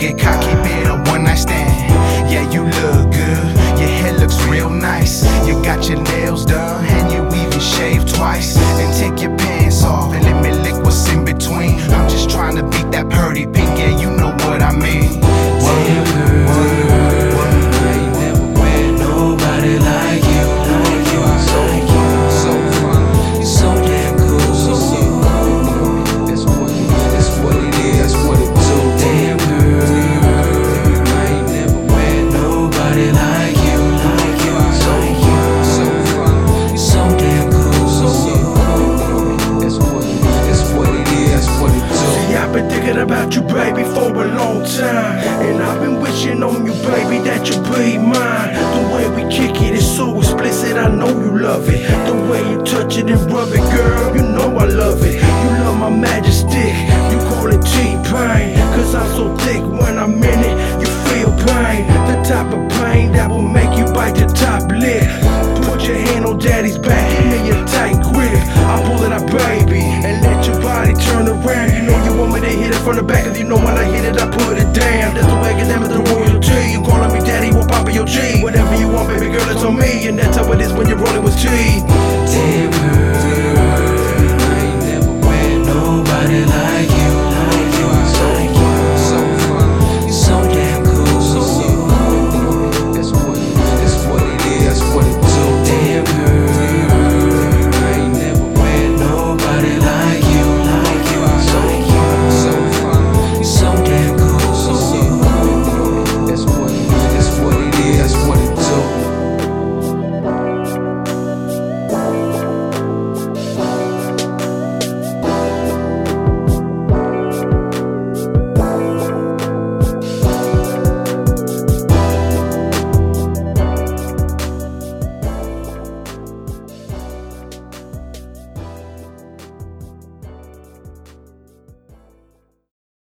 get cocky, be a one night stand. Yeah, you look good, your hair looks real nice. You got your nails done, and you even shaved twice. And take your baby, that you be mine. The way we kick it is so explicit, I know you love it. The way you touch it and rub it, girl, you know I love it. You love my majestic, you call it T-Pain. Cause I'm so thick when I'm in it, you feel pain. The type of pain that will make you bite the top lip. Put your hand on daddy's back, give me a tight grip. I'm pulling out, baby, and let your body turn around. You know you want me to hit it from the back, cause you know when I hit it, I put it down. That's that's how it is when you're rolling with G.